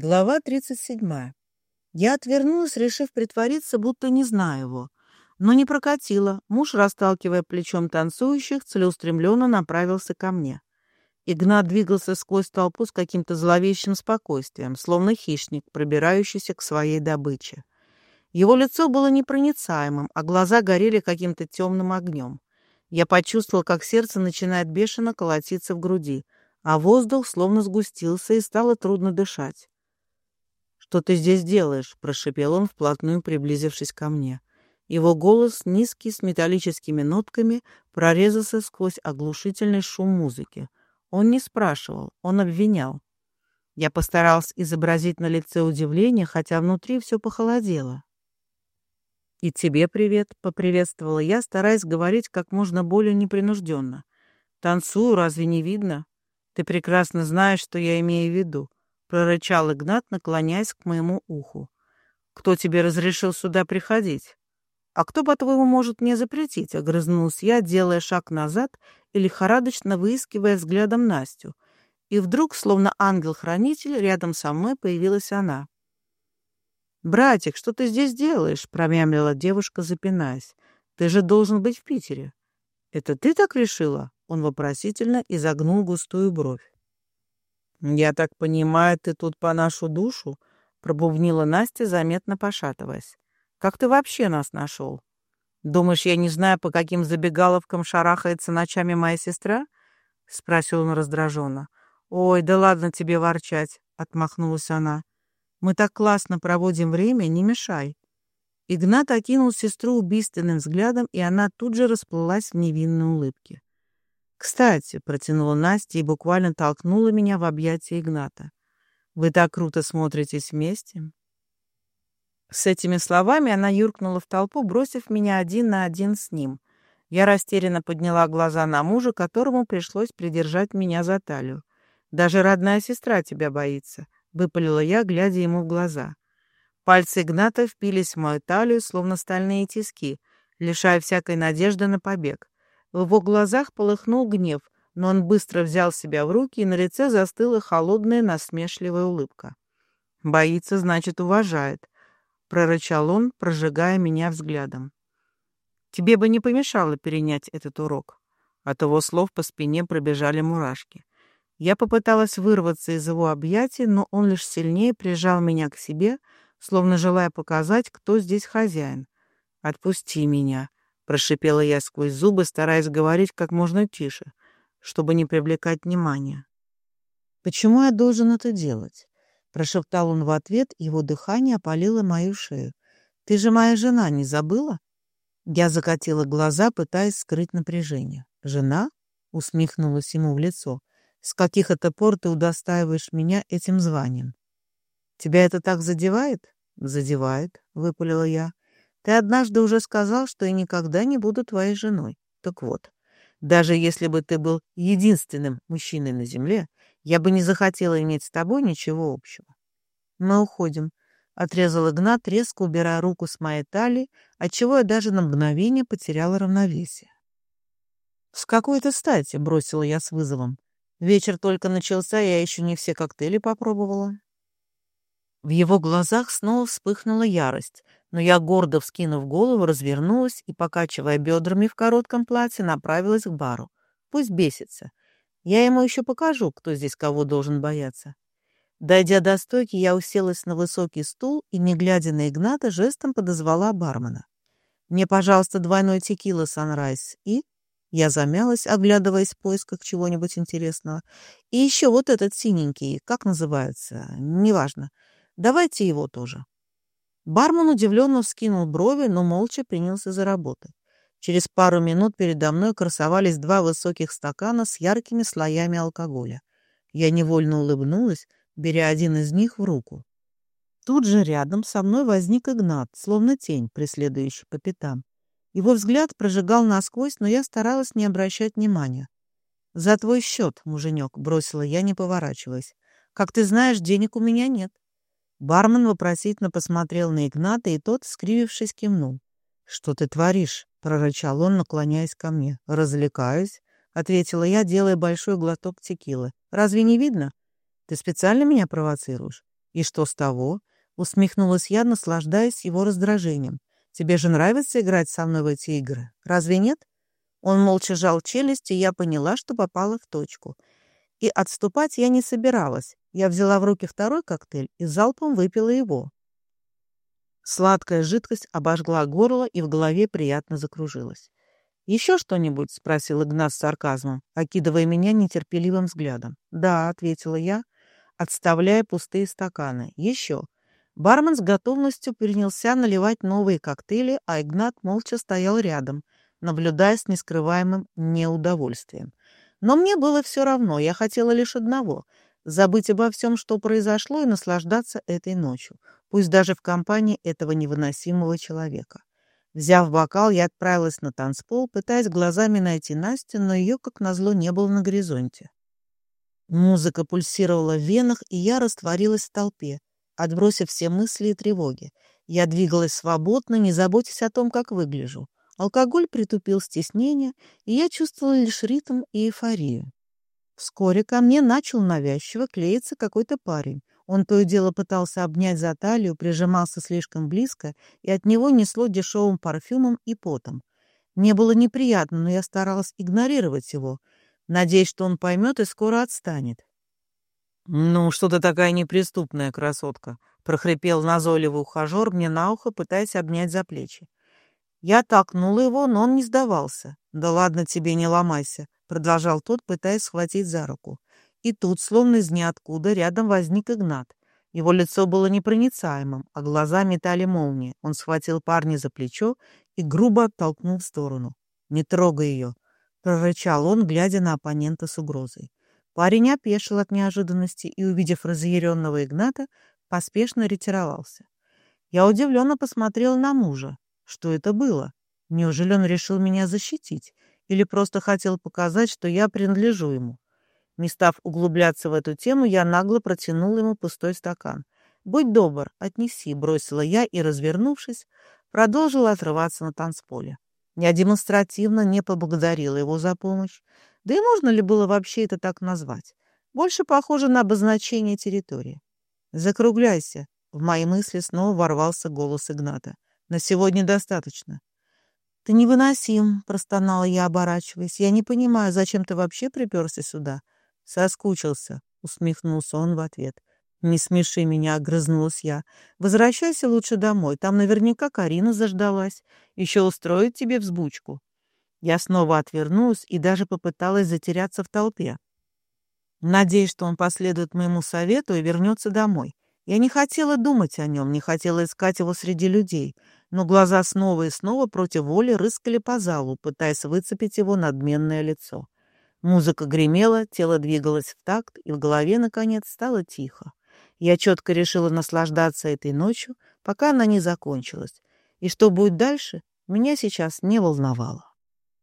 Глава 37. Я отвернулась, решив притвориться, будто не знаю его. Но не прокатило. Муж, расталкивая плечом танцующих, целеустремленно направился ко мне. Игнат двигался сквозь толпу с каким-то зловещим спокойствием, словно хищник, пробирающийся к своей добыче. Его лицо было непроницаемым, а глаза горели каким-то темным огнем. Я почувствовал, как сердце начинает бешено колотиться в груди, а воздух словно сгустился и стало трудно дышать. «Что ты здесь делаешь?» — прошипел он, вплотную приблизившись ко мне. Его голос, низкий, с металлическими нотками, прорезался сквозь оглушительный шум музыки. Он не спрашивал, он обвинял. Я постарался изобразить на лице удивление, хотя внутри все похолодело. «И тебе привет», — поприветствовала я, стараясь говорить как можно более непринужденно. «Танцую, разве не видно? Ты прекрасно знаешь, что я имею в виду. — прорычал Игнат, наклоняясь к моему уху. «Кто тебе разрешил сюда приходить?» «А кто, по-твоему, может мне запретить?» — огрызнулась я, делая шаг назад и лихорадочно выискивая взглядом Настю. И вдруг, словно ангел-хранитель, рядом со мной появилась она. «Братик, что ты здесь делаешь?» — промямлила девушка, запинаясь. «Ты же должен быть в Питере». «Это ты так решила?» — он вопросительно изогнул густую бровь. «Я так понимаю, ты тут по нашу душу?» — пробувнила Настя, заметно пошатываясь. «Как ты вообще нас нашел? Думаешь, я не знаю, по каким забегаловкам шарахается ночами моя сестра?» — спросил он раздраженно. «Ой, да ладно тебе ворчать», — отмахнулась она. «Мы так классно проводим время, не мешай». Игнат окинул сестру убийственным взглядом, и она тут же расплылась в невинной улыбке. «Кстати», — протянула Настя и буквально толкнула меня в объятия Игната. «Вы так круто смотритесь вместе». С этими словами она юркнула в толпу, бросив меня один на один с ним. Я растерянно подняла глаза на мужа, которому пришлось придержать меня за талию. «Даже родная сестра тебя боится», — выпалила я, глядя ему в глаза. Пальцы Игната впились в мою талию, словно стальные тиски, лишая всякой надежды на побег. В его глазах полыхнул гнев, но он быстро взял себя в руки, и на лице застыла холодная насмешливая улыбка. «Боится, значит, уважает», — прорычал он, прожигая меня взглядом. «Тебе бы не помешало перенять этот урок». От его слов по спине пробежали мурашки. Я попыталась вырваться из его объятий, но он лишь сильнее прижал меня к себе, словно желая показать, кто здесь хозяин. «Отпусти меня», Прошипела я сквозь зубы, стараясь говорить как можно тише, чтобы не привлекать внимания. «Почему я должен это делать?» Прошептал он в ответ, его дыхание опалило мою шею. «Ты же моя жена, не забыла?» Я закатила глаза, пытаясь скрыть напряжение. «Жена?» — усмехнулась ему в лицо. «С каких это пор ты удостаиваешь меня этим званием?» «Тебя это так задевает?» «Задевает», — выпалила я. Ты однажды уже сказал, что я никогда не буду твоей женой. Так вот, даже если бы ты был единственным мужчиной на земле, я бы не захотела иметь с тобой ничего общего. Мы уходим, — отрезал Игнат, резко убирая руку с моей талии, отчего я даже на мгновение потеряла равновесие. «С какой-то стати?» — бросила я с вызовом. «Вечер только начался, я еще не все коктейли попробовала». В его глазах снова вспыхнула ярость, но я, гордо вскинув голову, развернулась и, покачивая бедрами в коротком платье, направилась к бару. Пусть бесится. Я ему еще покажу, кто здесь кого должен бояться. Дойдя до стойки, я уселась на высокий стул и, не глядя на Игната, жестом подозвала бармена. «Мне, пожалуйста, двойной текила Санрайз и...» Я замялась, оглядываясь в поисках чего-нибудь интересного. «И еще вот этот синенький, как называется? Неважно. Давайте его тоже». Бармен удивленно вскинул брови, но молча принялся за работу. Через пару минут передо мной красовались два высоких стакана с яркими слоями алкоголя. Я невольно улыбнулась, беря один из них в руку. Тут же рядом со мной возник Игнат, словно тень, преследующий по пятам. Его взгляд прожигал насквозь, но я старалась не обращать внимания. «За твой счет, муженек», — бросила я, не поворачиваясь. «Как ты знаешь, денег у меня нет». Бармен вопросительно посмотрел на Игната, и тот, скривившись, кивнул. «Что ты творишь?» — прорычал он, наклоняясь ко мне. «Развлекаюсь», — ответила я, делая большой глоток текилы. «Разве не видно? Ты специально меня провоцируешь? «И что с того?» — усмехнулась я, наслаждаясь его раздражением. «Тебе же нравится играть со мной в эти игры, разве нет?» Он молча жал челюсть, и я поняла, что попала в точку. И отступать я не собиралась. Я взяла в руки второй коктейль и залпом выпила его. Сладкая жидкость обожгла горло, и в голове приятно закружилась. «Еще что-нибудь?» — спросил Игнат с сарказмом, окидывая меня нетерпеливым взглядом. «Да», — ответила я, отставляя пустые стаканы. «Еще». Бармен с готовностью принялся наливать новые коктейли, а Игнат молча стоял рядом, наблюдая с нескрываемым неудовольствием. Но мне было все равно, я хотела лишь одного — забыть обо всем, что произошло, и наслаждаться этой ночью, пусть даже в компании этого невыносимого человека. Взяв бокал, я отправилась на танцпол, пытаясь глазами найти Настю, но ее, как назло, не было на горизонте. Музыка пульсировала в венах, и я растворилась в толпе, отбросив все мысли и тревоги. Я двигалась свободно, не заботясь о том, как выгляжу. Алкоголь притупил стеснение, и я чувствовала лишь ритм и эйфорию. Вскоре ко мне начал навязчиво клеиться какой-то парень. Он то и дело пытался обнять за талию, прижимался слишком близко, и от него несло дешевым парфюмом и потом. Мне было неприятно, но я старалась игнорировать его, надеясь, что он поймет и скоро отстанет. «Ну, что ты такая неприступная красотка?» — прохрипел назойливый ухажер мне на ухо, пытаясь обнять за плечи. Я толкнула его, но он не сдавался. «Да ладно тебе, не ломайся», — продолжал тот, пытаясь схватить за руку. И тут, словно из ниоткуда, рядом возник Игнат. Его лицо было непроницаемым, а глаза метали молнии. Он схватил парня за плечо и грубо оттолкнул в сторону. «Не трогай ее», — прорычал он, глядя на оппонента с угрозой. Парень опешил от неожиданности и, увидев разъяренного Игната, поспешно ретировался. Я удивленно посмотрела на мужа. Что это было? Неужели он решил меня защитить? Или просто хотел показать, что я принадлежу ему? Не став углубляться в эту тему, я нагло протянул ему пустой стакан. «Будь добр, отнеси», — бросила я и, развернувшись, продолжила отрываться на танцполе. Я демонстративно не поблагодарила его за помощь. Да и можно ли было вообще это так назвать? Больше похоже на обозначение территории. «Закругляйся», — в мои мысли снова ворвался голос Игната. На сегодня достаточно. Ты невыносим, простонала я, оборачиваясь. Я не понимаю, зачем ты вообще приперся сюда? Соскучился, усмехнулся он в ответ. «Не смеши меня», — огрызнулась я. «Возвращайся лучше домой. Там наверняка Карина заждалась. Еще устроит тебе взбучку». Я снова отвернулась и даже попыталась затеряться в толпе. Надеюсь, что он последует моему совету и вернется домой. Я не хотела думать о нем, не хотела искать его среди людей, но глаза снова и снова против воли рыскали по залу, пытаясь выцепить его надменное лицо. Музыка гремела, тело двигалось в такт, и в голове, наконец, стало тихо. Я четко решила наслаждаться этой ночью, пока она не закончилась. И что будет дальше, меня сейчас не волновало.